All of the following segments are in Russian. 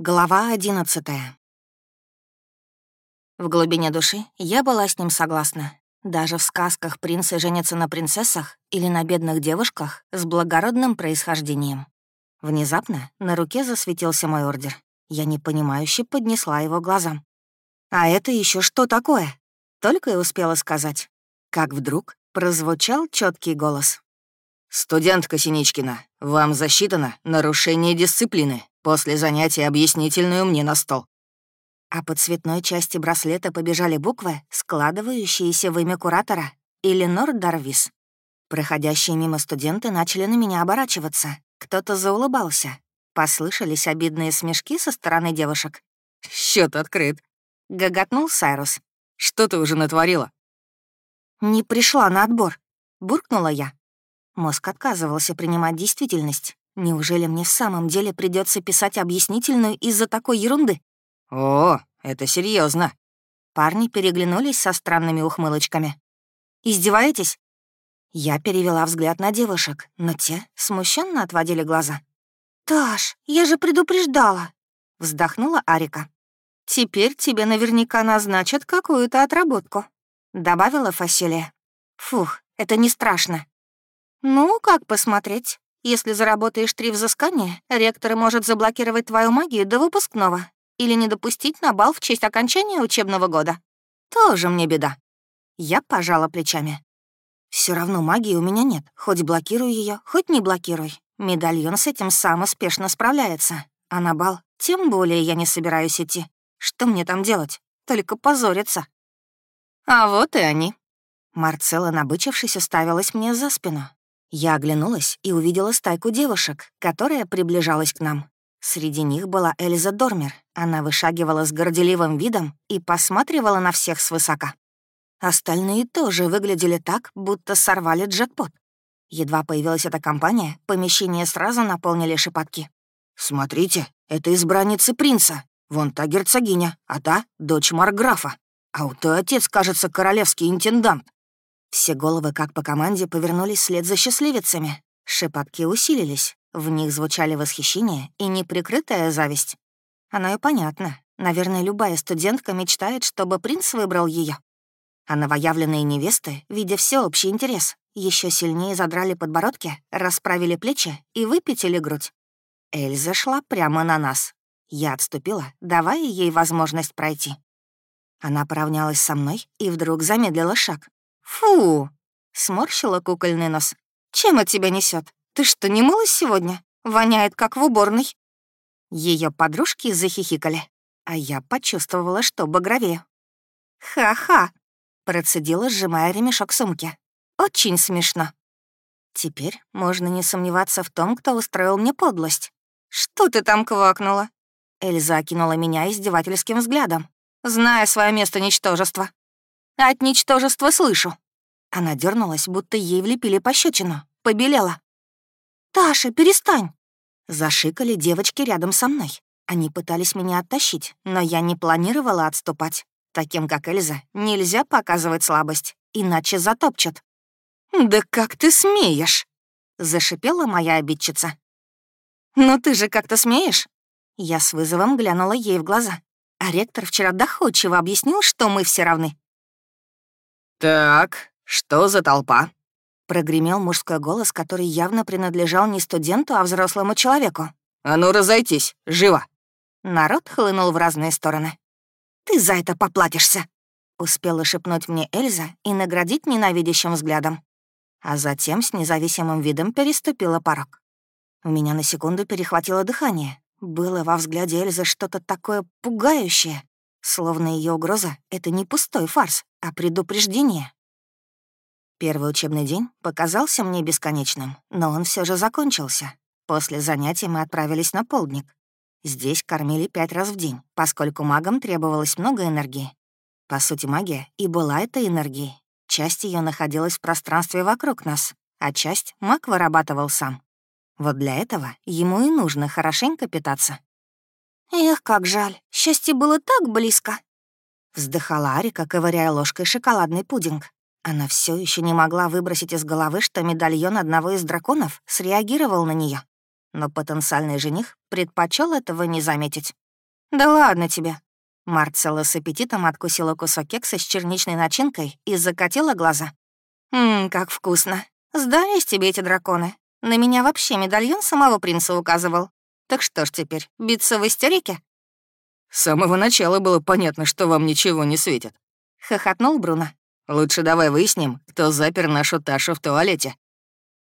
Глава одиннадцатая. В глубине души я была с ним согласна. Даже в сказках принцы женятся на принцессах или на бедных девушках с благородным происхождением. Внезапно на руке засветился мой ордер. Я непонимающе поднесла его глазам. «А это еще что такое?» Только и успела сказать. Как вдруг прозвучал четкий голос. «Студентка Синичкина, вам засчитано нарушение дисциплины. После занятия объяснительную мне на стол». А по цветной части браслета побежали буквы, складывающиеся в имя куратора Эленор Дарвис. Проходящие мимо студенты начали на меня оборачиваться. Кто-то заулыбался. Послышались обидные смешки со стороны девушек. Счет открыт», — гоготнул Сайрус. «Что ты уже натворила?» «Не пришла на отбор», — буркнула я. Мозг отказывался принимать действительность. Неужели мне в самом деле придется писать объяснительную из-за такой ерунды? О, это серьезно. Парни переглянулись со странными ухмылочками. «Издеваетесь?» Я перевела взгляд на девушек, но те смущенно отводили глаза. «Таш, я же предупреждала!» — вздохнула Арика. «Теперь тебе наверняка назначат какую-то отработку», — добавила Фасилия. «Фух, это не страшно. «Ну, как посмотреть? Если заработаешь три взыскания, ректор может заблокировать твою магию до выпускного или не допустить на бал в честь окончания учебного года. Тоже мне беда». Я пожала плечами. Все равно магии у меня нет. Хоть блокируй ее, хоть не блокируй. Медальон с этим сам успешно справляется. А на бал тем более я не собираюсь идти. Что мне там делать? Только позориться. А вот и они. Марцелла, набычившись, уставилась мне за спину. Я оглянулась и увидела стайку девушек, которая приближалась к нам. Среди них была Эльза Дормер. Она вышагивала с горделивым видом и посматривала на всех свысока. Остальные тоже выглядели так, будто сорвали джекпот. Едва появилась эта компания, помещение сразу наполнили шепотки. «Смотрите, это избранницы принца. Вон та герцогиня, а та — дочь Марграфа. А у той отец, кажется, королевский интендант. Все головы, как по команде, повернулись вслед за счастливицами. Шепотки усилились. В них звучали восхищение и неприкрытая зависть. Оно и понятно. Наверное, любая студентка мечтает, чтобы принц выбрал ее. А новоявленные невесты, видя всеобщий интерес, еще сильнее задрали подбородки, расправили плечи и выпятили грудь. Эльза шла прямо на нас. Я отступила, давая ей возможность пройти. Она поравнялась со мной и вдруг замедлила шаг. «Фу!» — сморщила кукольный нос. «Чем от тебя несет? Ты что, не мылась сегодня? Воняет, как в уборной». Ее подружки захихикали, а я почувствовала, что багровею. «Ха-ха!» — процедила, сжимая ремешок сумки. «Очень смешно». Теперь можно не сомневаться в том, кто устроил мне подлость. «Что ты там квакнула?» Эльза окинула меня издевательским взглядом, зная свое место ничтожества. От ничтожества слышу». Она дернулась, будто ей влепили пощечину, побелела. «Таша, перестань!» Зашикали девочки рядом со мной. Они пытались меня оттащить, но я не планировала отступать. Таким, как Эльза, нельзя показывать слабость, иначе затопчут. «Да как ты смеешь?» — зашипела моя обидчица. «Ну ты же как-то смеешь?» Я с вызовом глянула ей в глаза. А ректор вчера доходчиво объяснил, что мы все равны. «Так, что за толпа?» Прогремел мужской голос, который явно принадлежал не студенту, а взрослому человеку. «А ну, разойтись, живо!» Народ хлынул в разные стороны. «Ты за это поплатишься!» Успела шепнуть мне Эльза и наградить ненавидящим взглядом. А затем с независимым видом переступила порог. У меня на секунду перехватило дыхание. Было во взгляде Эльзы что-то такое пугающее, Словно ее угроза — это не пустой фарс, а предупреждение. Первый учебный день показался мне бесконечным, но он все же закончился. После занятий мы отправились на полдник. Здесь кормили пять раз в день, поскольку магам требовалось много энергии. По сути, магия и была этой энергией. Часть ее находилась в пространстве вокруг нас, а часть маг вырабатывал сам. Вот для этого ему и нужно хорошенько питаться. «Эх, как жаль, счастье было так близко!» Вздыхала Арика, ковыряя ложкой шоколадный пудинг. Она все еще не могла выбросить из головы, что медальон одного из драконов среагировал на нее. Но потенциальный жених предпочел этого не заметить. «Да ладно тебе». Марцелла с аппетитом откусила кусок кекса с черничной начинкой и закатила глаза. «Ммм, как вкусно. Сдались тебе эти драконы. На меня вообще медальон самого принца указывал. Так что ж теперь, биться в истерике?» «С самого начала было понятно, что вам ничего не светит», — хохотнул Бруно. «Лучше давай выясним, кто запер нашу Ташу в туалете».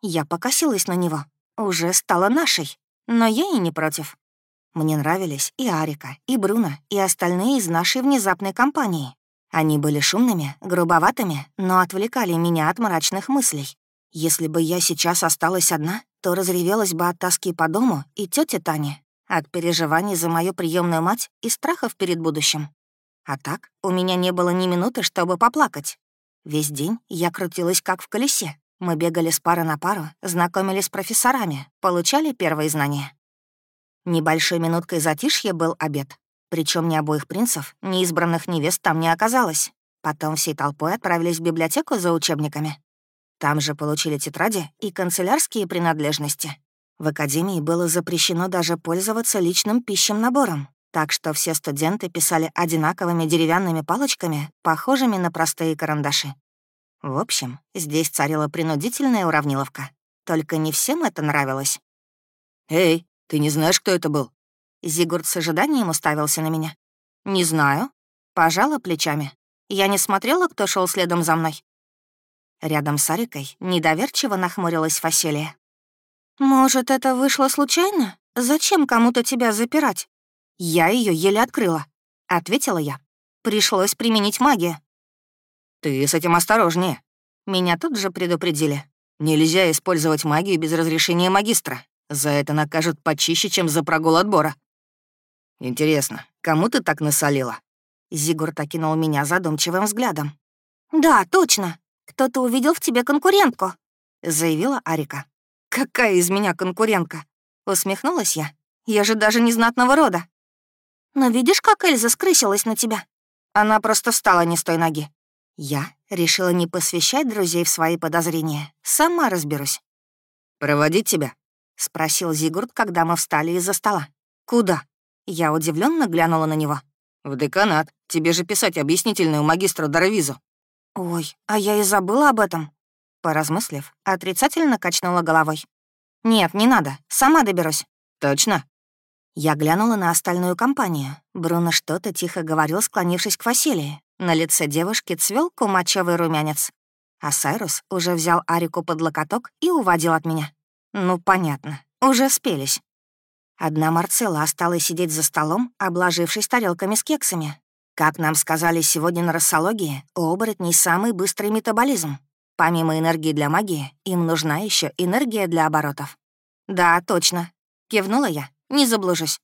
Я покосилась на него. Уже стала нашей, но я и не против. Мне нравились и Арика, и Бруно, и остальные из нашей внезапной компании. Они были шумными, грубоватыми, но отвлекали меня от мрачных мыслей. Если бы я сейчас осталась одна, то разревелась бы от тоски по дому и тете Тане, от переживаний за мою приемную мать и страхов перед будущим. А так у меня не было ни минуты, чтобы поплакать. Весь день я крутилась как в колесе. Мы бегали с пары на пару, знакомились с профессорами, получали первые знания. Небольшой минуткой затишья был обед. Причем ни обоих принцев, ни избранных невест там не оказалось. Потом всей толпой отправились в библиотеку за учебниками. Там же получили тетради и канцелярские принадлежности. В академии было запрещено даже пользоваться личным пищем набором, так что все студенты писали одинаковыми деревянными палочками, похожими на простые карандаши. В общем, здесь царила принудительная уравниловка. Только не всем это нравилось. «Эй, ты не знаешь, кто это был?» Зигурд с ожиданием уставился на меня. «Не знаю». Пожала плечами. Я не смотрела, кто шел следом за мной. Рядом с Арикой недоверчиво нахмурилась Фасилия. «Может, это вышло случайно? Зачем кому-то тебя запирать?» «Я ее еле открыла», — ответила я. «Пришлось применить магию». «Ты с этим осторожнее». Меня тут же предупредили. «Нельзя использовать магию без разрешения магистра. За это накажут почище, чем за прогул отбора. Интересно, кому ты так насолила? Зигурд окинул меня задумчивым взглядом. «Да, точно. Кто-то увидел в тебе конкурентку», — заявила Арика. «Какая из меня конкурентка?» — усмехнулась я. «Я же даже не знатного рода». «Но видишь, как Эльза скрысилась на тебя?» Она просто встала не с той ноги. Я решила не посвящать друзей в свои подозрения. Сама разберусь. «Проводить тебя?» — спросил Зигурд, когда мы встали из-за стола. «Куда?» Я удивленно глянула на него. «В деканат. Тебе же писать объяснительную магистру Дарвизу». «Ой, а я и забыла об этом». Поразмыслив, отрицательно качнула головой. «Нет, не надо. Сама доберусь». «Точно?» Я глянула на остальную компанию. Бруно что-то тихо говорил, склонившись к Василии. На лице девушки цвел кумачевый румянец. А Сайрус уже взял Арику под локоток и уводил от меня. Ну, понятно, уже спелись. Одна Марцелла осталась сидеть за столом, обложившись тарелками с кексами. Как нам сказали сегодня на рассологии, у оборотней самый быстрый метаболизм. Помимо энергии для магии, им нужна еще энергия для оборотов. «Да, точно», — кивнула я, не заблужусь.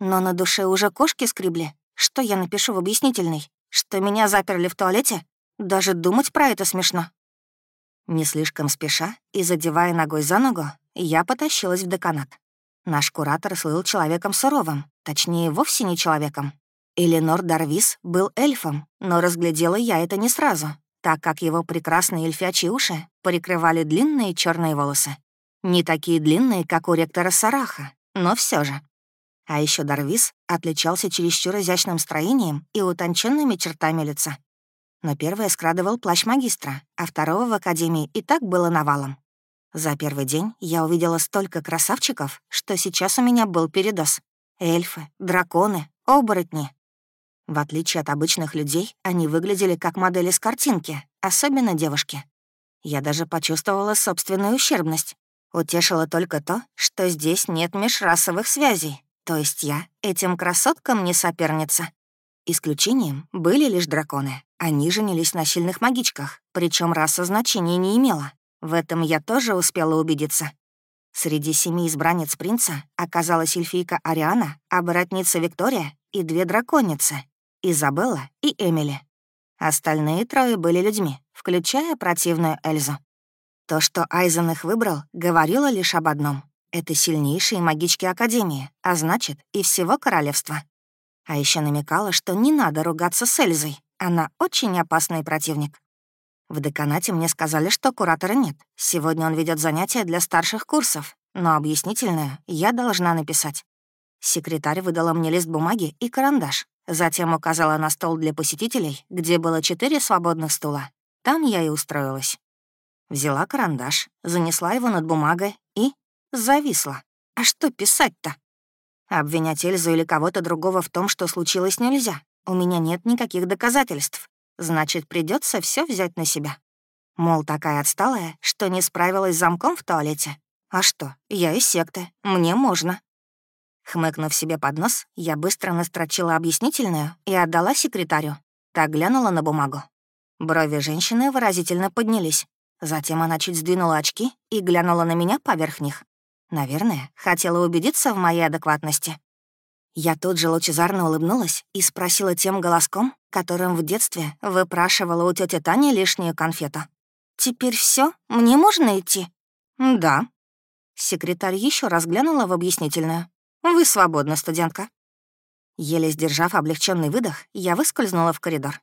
Но на душе уже кошки скребли. Что я напишу в объяснительной? Что меня заперли в туалете? Даже думать про это смешно. Не слишком спеша и задевая ногой за ногу, я потащилась в деканат. Наш куратор слыл человеком суровым, точнее, вовсе не человеком. Эленор Дарвис был эльфом, но разглядела я это не сразу, так как его прекрасные эльфячьи уши прикрывали длинные черные волосы. Не такие длинные, как у ректора Сараха, но все же. А еще Дарвис отличался чересчур изящным строением и утонченными чертами лица. Но первое скрадывал плащ магистра, а второго в академии и так было навалом. За первый день я увидела столько красавчиков, что сейчас у меня был передоз. Эльфы, драконы, оборотни. В отличие от обычных людей, они выглядели как модели с картинки, особенно девушки. Я даже почувствовала собственную ущербность. Утешило только то, что здесь нет межрасовых связей, то есть я этим красоткам не соперница. Исключением были лишь драконы. Они женились на сильных магичках, причем раса значения не имела. В этом я тоже успела убедиться. Среди семи избранниц принца оказалась эльфийка Ариана, оборотница Виктория и две драконицы — Изабелла и Эмили. Остальные трое были людьми, включая противную Эльзу. То, что Айзен их выбрал, говорило лишь об одном. Это сильнейшие магички Академии, а значит, и всего королевства. А еще намекала, что не надо ругаться с Эльзой. Она очень опасный противник. В деканате мне сказали, что куратора нет. Сегодня он ведет занятия для старших курсов, но объяснительную я должна написать. Секретарь выдала мне лист бумаги и карандаш, затем указала на стол для посетителей, где было четыре свободных стула. Там я и устроилась. Взяла карандаш, занесла его над бумагой и зависла. А что писать-то? Обвинять Эльзу или кого-то другого в том, что случилось, нельзя. У меня нет никаких доказательств. Значит, придется все взять на себя. Мол, такая отсталая, что не справилась с замком в туалете. А что, я из секты, мне можно. Хмыкнув себе под нос, я быстро настрочила объяснительную и отдала секретарю. Так глянула на бумагу. Брови женщины выразительно поднялись. Затем она чуть сдвинула очки и глянула на меня поверх них. Наверное, хотела убедиться в моей адекватности. Я тут же лучезарно улыбнулась и спросила тем голоском, которым в детстве выпрашивала у тети Тани лишнюю конфету. «Теперь все? Мне можно идти?» «Да». Секретарь еще раз глянула в объяснительную. «Вы свободна, студентка». Еле сдержав облегченный выдох, я выскользнула в коридор.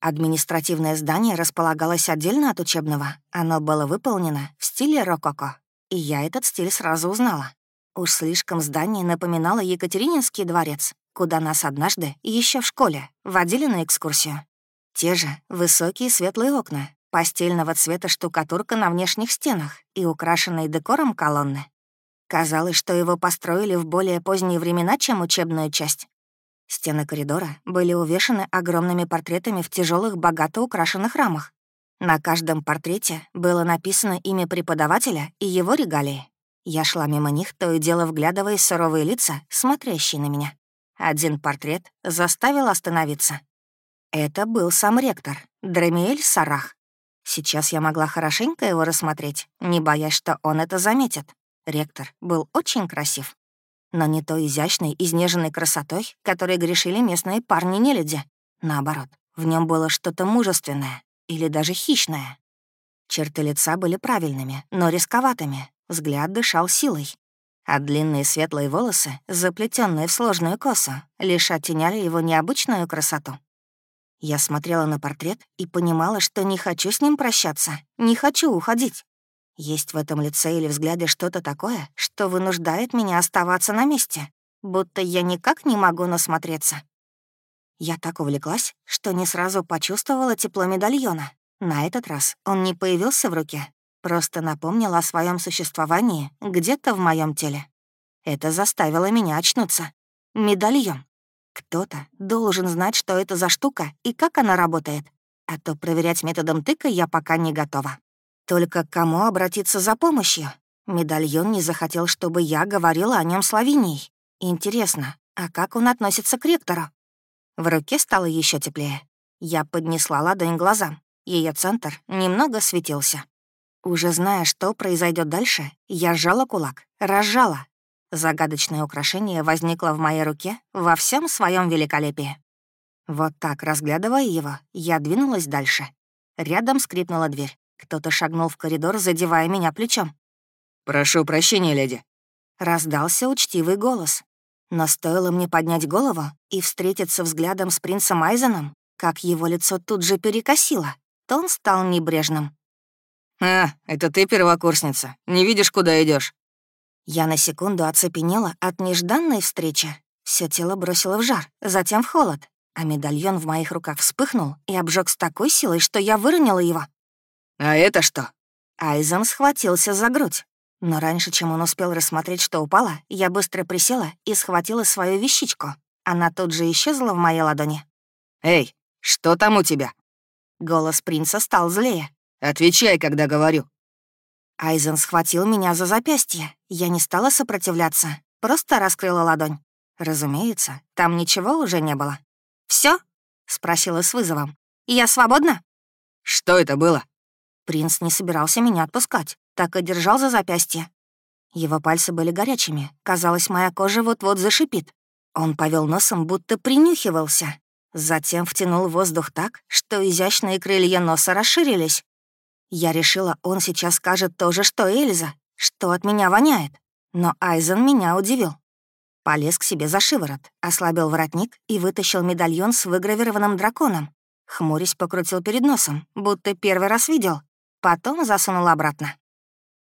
Административное здание располагалось отдельно от учебного. Оно было выполнено в стиле рококо, и я этот стиль сразу узнала. Уж слишком здание напоминало Екатерининский дворец, куда нас однажды, еще в школе, водили на экскурсию. Те же высокие светлые окна, постельного цвета штукатурка на внешних стенах и украшенные декором колонны. Казалось, что его построили в более поздние времена, чем учебную часть. Стены коридора были увешаны огромными портретами в тяжелых, богато украшенных рамах. На каждом портрете было написано имя преподавателя и его регалии. Я шла мимо них, то и дело вглядываясь в суровые лица, смотрящие на меня. Один портрет заставил остановиться. Это был сам ректор, Драмиэль Сарах. Сейчас я могла хорошенько его рассмотреть, не боясь, что он это заметит. Ректор был очень красив. Но не той изящной, изнеженной красотой, которой грешили местные парни-нелюди. Наоборот, в нем было что-то мужественное, или даже хищное. Черты лица были правильными, но рисковатыми, взгляд дышал силой. А длинные светлые волосы, заплетенные в сложную косу, лишь оттеняли его необычную красоту. Я смотрела на портрет и понимала, что не хочу с ним прощаться, не хочу уходить. Есть в этом лице или взгляде что-то такое, что вынуждает меня оставаться на месте, будто я никак не могу насмотреться. Я так увлеклась, что не сразу почувствовала тепло медальона. На этот раз он не появился в руке, просто напомнил о своем существовании где-то в моем теле. Это заставило меня очнуться. Медальон. Кто-то должен знать, что это за штука и как она работает. А то проверять методом тыка я пока не готова. Только к кому обратиться за помощью? Медальон не захотел, чтобы я говорила о нем с. Интересно, а как он относится к ректору? В руке стало еще теплее. Я поднесла ладонь глазам. Ее центр немного светился. Уже зная, что произойдет дальше, я сжала кулак, разжала. Загадочное украшение возникло в моей руке во всем своем великолепии. Вот так, разглядывая его, я двинулась дальше. Рядом скрипнула дверь. Кто-то шагнул в коридор, задевая меня плечом. «Прошу прощения, леди». Раздался учтивый голос. Но стоило мне поднять голову и встретиться взглядом с принцем Айзеном, как его лицо тут же перекосило, то он стал небрежным. «А, это ты первокурсница. Не видишь, куда идешь? Я на секунду оцепенела от нежданной встречи. Все тело бросило в жар, затем в холод, а медальон в моих руках вспыхнул и обжег с такой силой, что я выронила его. «А это что?» Айзен схватился за грудь. Но раньше, чем он успел рассмотреть, что упало, я быстро присела и схватила свою вещичку. Она тут же исчезла в моей ладони. «Эй, что там у тебя?» Голос принца стал злее. «Отвечай, когда говорю». Айзен схватил меня за запястье. Я не стала сопротивляться, просто раскрыла ладонь. Разумеется, там ничего уже не было. Все? спросила с вызовом. «Я свободна?» «Что это было?» Принц не собирался меня отпускать, так и держал за запястье. Его пальцы были горячими, казалось, моя кожа вот-вот зашипит. Он повел носом, будто принюхивался. Затем втянул воздух так, что изящные крылья носа расширились. Я решила, он сейчас скажет то же, что Эльза, что от меня воняет. Но Айзен меня удивил. Полез к себе за шиворот, ослабил воротник и вытащил медальон с выгравированным драконом. Хмурясь покрутил перед носом, будто первый раз видел. Потом засунул обратно.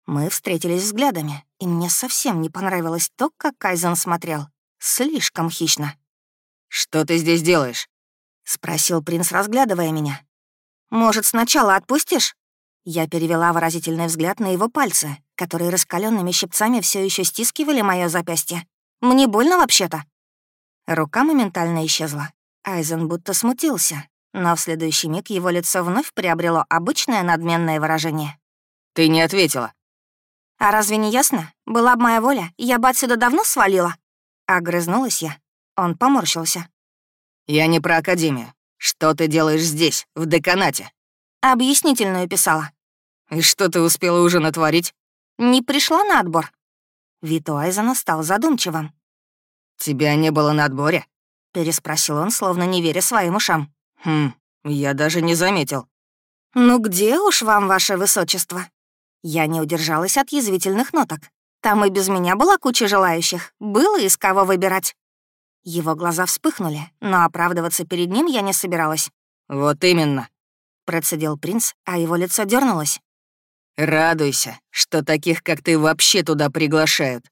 Мы встретились взглядами, и мне совсем не понравилось то, как Кайзен смотрел. Слишком хищно. «Что ты здесь делаешь?» — спросил принц, разглядывая меня. «Может, сначала отпустишь?» Я перевела выразительный взгляд на его пальцы, которые раскаленными щипцами все еще стискивали мое запястье. «Мне больно вообще-то?» Рука моментально исчезла. Айзен будто смутился, но в следующий миг его лицо вновь приобрело обычное надменное выражение. «Ты не ответила». «А разве не ясно? Была бы моя воля, я бы отсюда давно свалила». Огрызнулась я. Он поморщился. «Я не про Академию. Что ты делаешь здесь, в деканате?» Объяснительную писала. «И что ты успела уже натворить?» «Не пришла на отбор». Вид у Айзена стал задумчивым. «Тебя не было на отборе?» — переспросил он, словно не веря своим ушам. «Хм, я даже не заметил». «Ну где уж вам, ваше высочество?» Я не удержалась от язвительных ноток. Там и без меня была куча желающих. Было из кого выбирать. Его глаза вспыхнули, но оправдываться перед ним я не собиралась. «Вот именно», — процедил принц, а его лицо дернулось. «Радуйся, что таких, как ты, вообще туда приглашают».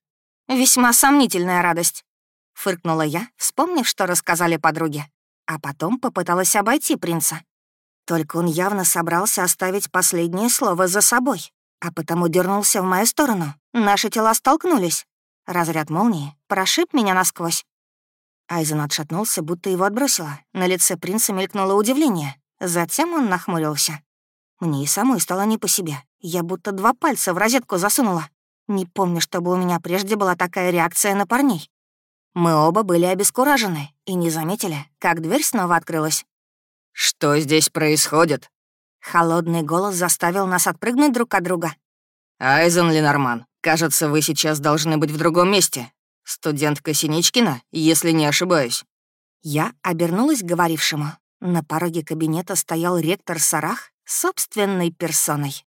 «Весьма сомнительная радость», — фыркнула я, вспомнив, что рассказали подруге. А потом попыталась обойти принца. Только он явно собрался оставить последнее слово за собой, а потому дернулся в мою сторону. Наши тела столкнулись. Разряд молнии прошиб меня насквозь. Айзен отшатнулся, будто его отбросило. На лице принца мелькнуло удивление. Затем он нахмурился. Мне и самой стало не по себе. Я будто два пальца в розетку засунула. Не помню, чтобы у меня прежде была такая реакция на парней. Мы оба были обескуражены и не заметили, как дверь снова открылась. «Что здесь происходит?» Холодный голос заставил нас отпрыгнуть друг от друга. «Айзен Ленорман, кажется, вы сейчас должны быть в другом месте. Студентка Синичкина, если не ошибаюсь». Я обернулась к говорившему. На пороге кабинета стоял ректор Сарах собственной персоной.